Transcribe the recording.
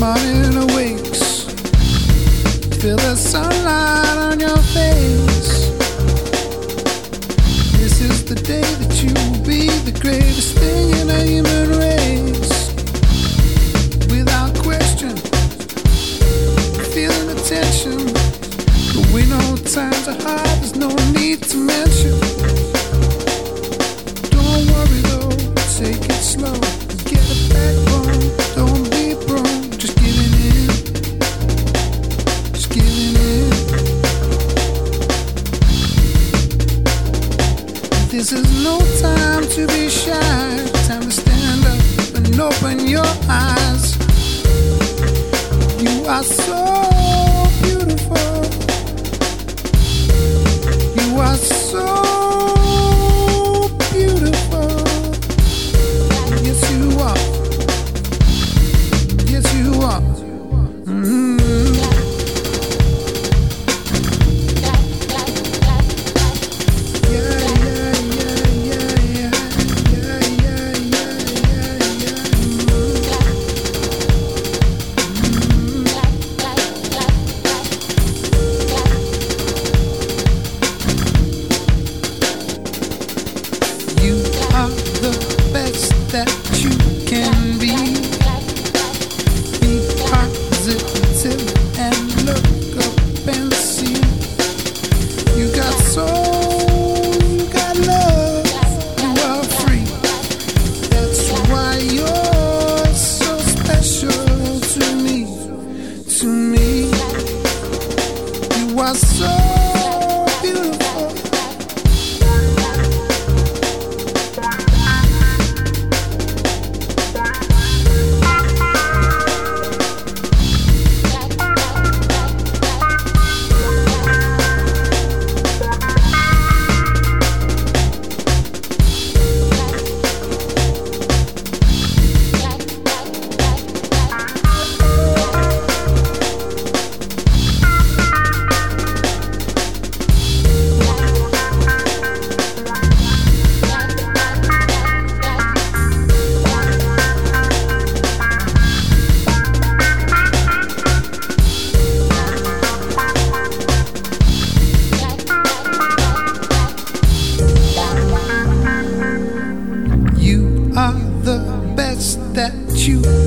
morning awakes. Feel the sunlight on your face. This is the day that you will be the greatest thing in the human race. Without question, feeling the tension. But we know times are hard, there's no need to mention. This is no time to be shy. Time to stand up and open your eyes. You are so beautiful. You are so beautiful. Yes, you are. Yes, you are. you.